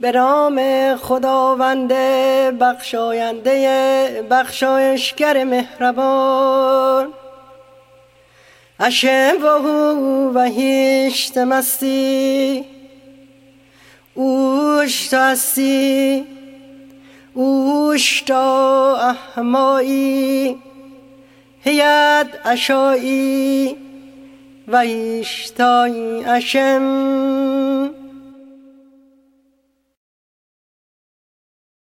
به نام خداوند بخشاینده بخشایشگر مهربان. اشه و هو و هیشت مستی. اوش تو هستی. اوش تا احمایی. هیت اشایی. و ایشتای اشم.